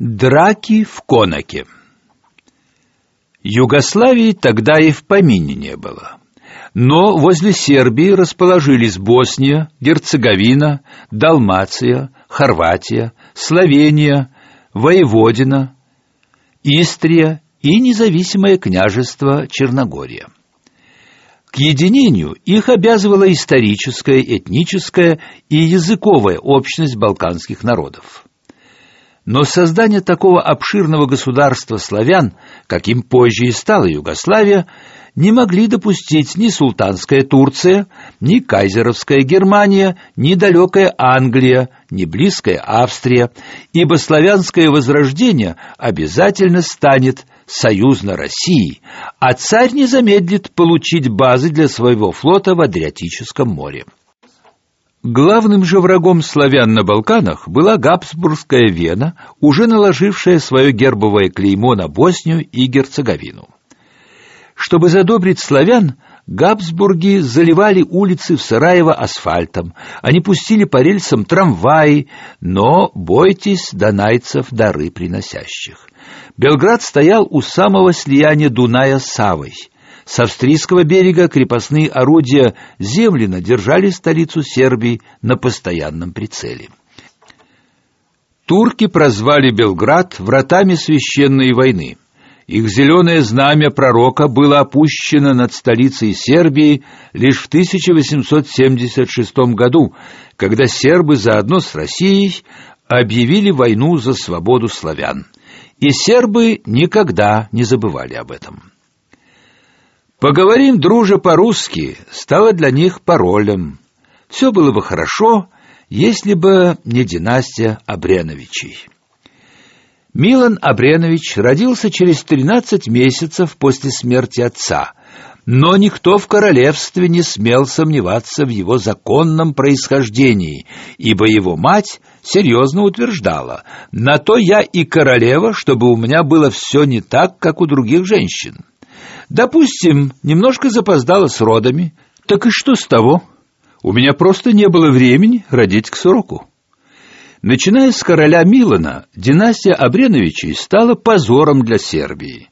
Драки в Конаке Югославии тогда и в помине не было. Но возле Сербии расположились Босния, Герцеговина, Далмация, Хорватия, Словения, Воеводина, Истрия и независимое княжество Черногория. К единению их обязывала историческая, этническая и языковая общность балканских народов. Но создание такого обширного государства славян, каким позже и стала Югославия, не могли допустить ни султанская Турция, ни кайзеровская Германия, ни далекая Англия, ни близкая Австрия, ибо славянское возрождение обязательно станет союзно России, а царь не замедлит получить базы для своего флота в Адриатическом море. Главным же врагом славян на Балканах была Габсбургская Вена, уже наложившая свое гербовое клеймо на Боснию и Герцеговину. Чтобы задобрить славян, Габсбурги заливали улицы в Сараево асфальтом, они пустили по рельсам трамваи, но бойтесь донайцев дары приносящих. Белград стоял у самого слияния Дуная с Савой. С австрийского берега крепостные орудия Землина держали столицу Сербии на постоянном прицеле. Турки прозвали Белград вратами священной войны. Их зеленое знамя пророка было опущено над столицей Сербии лишь в 1876 году, когда сербы заодно с Россией объявили войну за свободу славян. И сербы никогда не забывали об этом. Поговорим, друже, по-русски, стало для них паролем. Все было бы хорошо, если бы не династия Абреновичей. Милан Абренович родился через 13 месяцев после смерти отца, но никто в королевстве не смел сомневаться в его законном происхождении, ибо его мать серьезно утверждала: "На то я и королева, чтобы у меня было все не так, как у других женщин". Допустим, немножко запоздала с родами. Так и что с того? У меня просто не было времени родить к сроку. Начиная с короля Милана, династия Абреновичей стала позором для Сербии.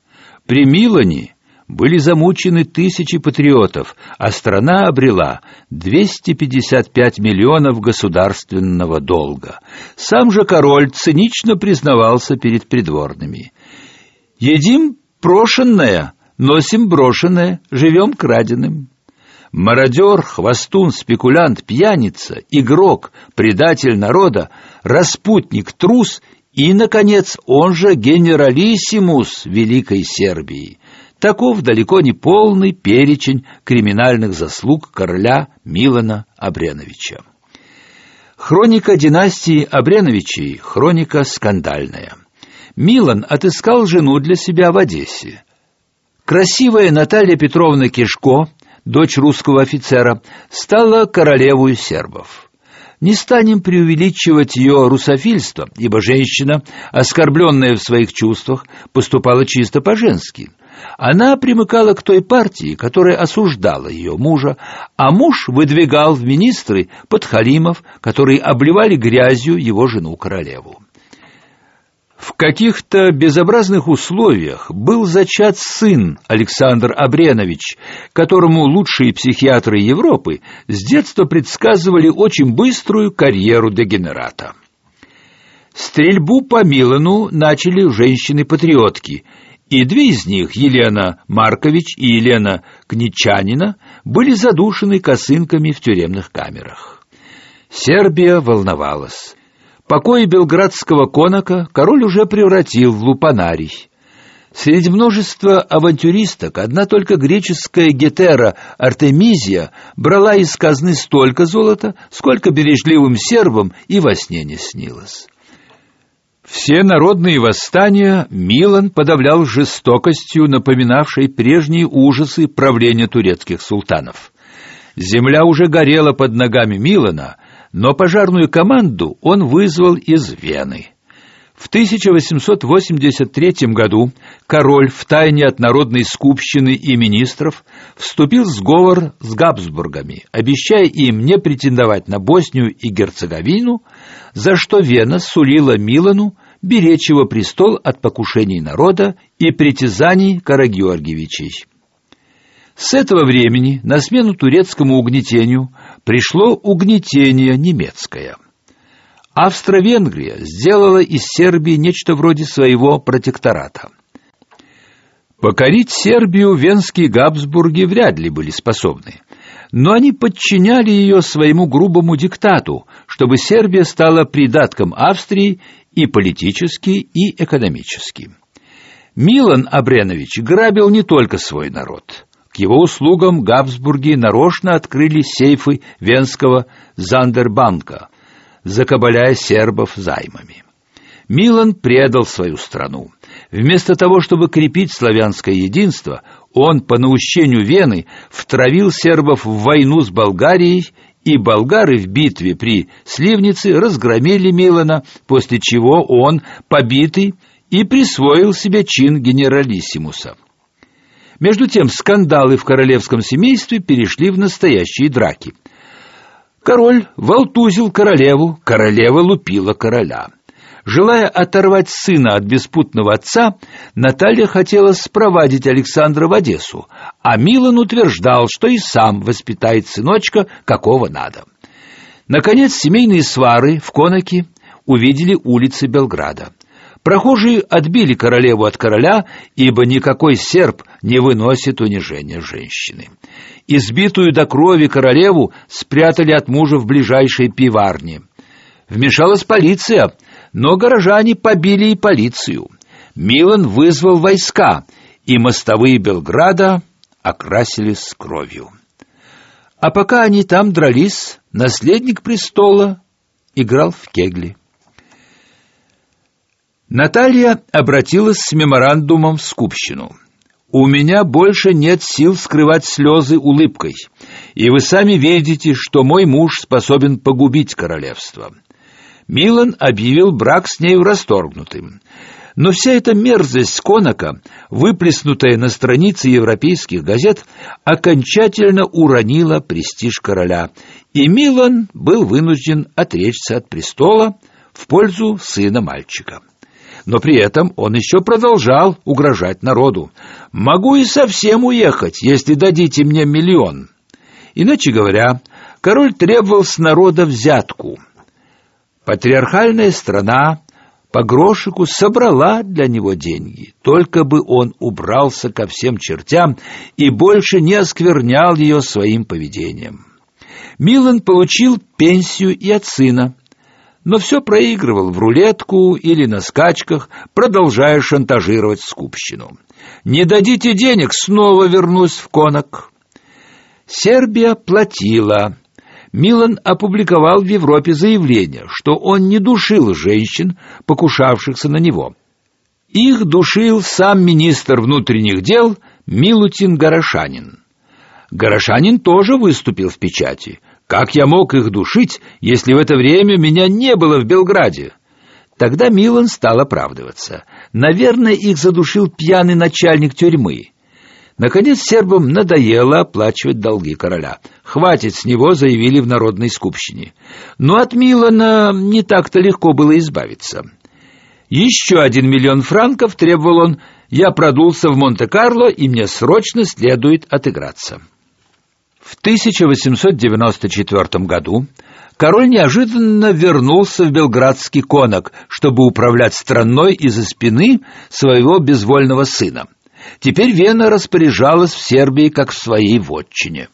При Милане были замучены тысячи патриотов, а страна обрела 255 миллионов государственного долга. Сам же король цинично признавался перед придворными. «Едим прошенное, Носим брошенное, живем краденым. Мародер, хвостун, спекулянт, пьяница, игрок, предатель народа, распутник, трус и, наконец, он же генералиссимус Великой Сербии. Таков далеко не полный перечень криминальных заслуг короля Милана Абреновича. Хроника династии Абреновичей – хроника скандальная. Милан отыскал жену для себя в Одессе. Красивая Наталья Петровна Кишко, дочь русского офицера, стала королевой сербов. Не станем преувеличивать ее русофильство, ибо женщина, оскорбленная в своих чувствах, поступала чисто по-женски. Она примыкала к той партии, которая осуждала ее мужа, а муж выдвигал в министры подхалимов, которые обливали грязью его жену-королеву. В каких-то безобразных условиях был зачат сын Александр Абренович, которому лучшие психиатры Европы с детства предсказывали очень быструю карьеру дегенерата. Стрельбу по Милану начали женщины-патриотки, и две из них, Елена Маркович и Елена Кничанина, были задушены косынками в тюремных камерах. Сербия волновалась. Покои белградского конака король уже превратил в лупанарий. Среди множества авантюристок одна только греческая гетера Артемизия брала из казны столько золота, сколько бережливым сербам и во сне не снилось. Все народные восстания Милан подавлял жестокостью, напоминавшей прежние ужасы правления турецких султанов. Земля уже горела под ногами Милана, но пожарную команду он вызвал из Вены. В 1883 году король втайне от народной скупщины и министров вступил в сговор с Габсбургами, обещая им не претендовать на Боснию и Герцеговину, за что Вена сулила Милану беречь его престол от покушений народа и притязаний Карагеоргиевичей. С этого времени на смену турецкому угнетению пришло угнетение немецкое. Австро-Венгрия сделала из Сербии нечто вроде своего протектората. Покорить Сербию венские Габсбурги вряд ли были способны, но они подчиняли ее своему грубому диктату, чтобы Сербия стала придатком Австрии и политически, и экономически. Милан Абренович грабил не только свой народ. К его услугам Габсбурги нарочно открыли сейфы венского Зандербанка, закабаляя сербов займами. Милан предал свою страну. Вместо того, чтобы крепить славянское единство, он по наущению Вены втравил сербов в войну с Болгарией, и болгары в битве при Сливнице разгромили Милана, после чего он, побитый, и присвоил себе чин генералиссимуса. Между тем скандалы в королевском семействе перешли в настоящие драки. Король волтузил королеву, королева лупила короля. Желая оторвать сына от беспутного отца, Наталья хотела спровадить Александра в Одессу, а Милан утверждал, что и сам воспитает сыночка, какого надо. Наконец, семейные свары в Конаке увидели улицы Белграда. Прохожие отбили королеву от короля, ибо никакой серб не выносит унижения женщины. Избитую до крови королеву спрятали от мужа в ближайшей пиварне. Вмешалась полиция, но горожане побили и полицию. Милан вызвал войска, и мостовые Белграда окрасились кровью. А пока они там дрались, наследник престола играл в кегли. Наталья обратилась с меморандумом в скупщину. У меня больше нет сил скрывать слезы улыбкой, и вы сами видите, что мой муж способен погубить королевство. Милан объявил брак с нею расторгнутым. Но вся эта мерзость Конака, выплеснутая на страницы европейских газет, окончательно уронила престиж короля, и Милан был вынужден отречься от престола в пользу сына мальчика но при этом он еще продолжал угрожать народу. «Могу и совсем уехать, если дадите мне миллион». Иначе говоря, король требовал с народа взятку. Патриархальная страна по грошику собрала для него деньги, только бы он убрался ко всем чертям и больше не осквернял ее своим поведением. Милан получил пенсию и от сына, но все проигрывал в рулетку или на скачках, продолжая шантажировать скупщину. «Не дадите денег, снова вернусь в конок». Сербия платила. Милан опубликовал в Европе заявление, что он не душил женщин, покушавшихся на него. Их душил сам министр внутренних дел Милутин Горошанин. Горошанин тоже выступил в печати – как я мог их душить, если в это время меня не было в Белграде? Тогда Милан стал оправдываться. Наверное, их задушил пьяный начальник тюрьмы. Наконец сербам надоело оплачивать долги короля. Хватит с него, заявили в народной скупщине. Но от Милана не так-то легко было избавиться. Еще один миллион франков требовал он. Я продулся в Монте-Карло, и мне срочно следует отыграться. В 1894 году король неожиданно вернулся в Белградский конок, чтобы управлять страной из-за спины своего безвольного сына. Теперь Вена распоряжалась в Сербии как в своей вотчине.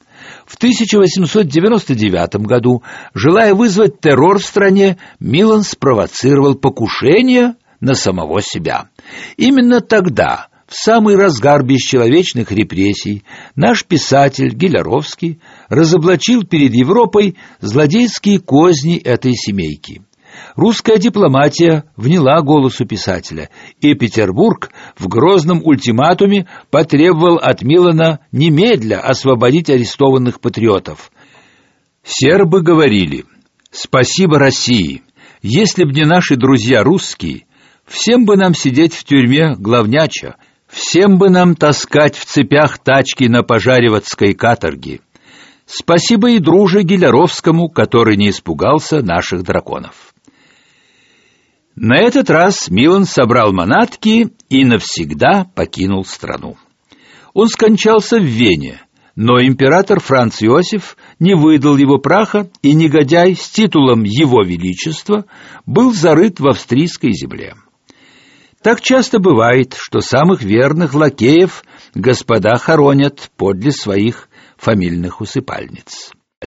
В 1899 году, желая вызвать террор в стране, Милан спровоцировал покушение на самого себя. Именно тогда в самый разгар бесчеловечных репрессий наш писатель Гиляровский разоблачил перед Европой злодейские козни этой семейки. Русская дипломатия вняла голосу писателя, и Петербург в грозном ультиматуме потребовал от Милана немедля освободить арестованных патриотов. Сербы говорили: "Спасибо России. Если б не наши друзья русские, всем бы нам сидеть в тюрьме главняча, Всем бы нам таскать в цепях тачки на пожариватской каторге. Спасибо и друже Гиляровскому, который не испугался наших драконов. На этот раз Милан собрал манатки и навсегда покинул страну. Он скончался в Вене, но император Франц Иосиф не выдал его праха, и негодяй с титулом Его Величества был зарыт в австрийской земле. Так часто бывает, что самых верных лакеев господа хоронят подле своих фамильных усыпальниц.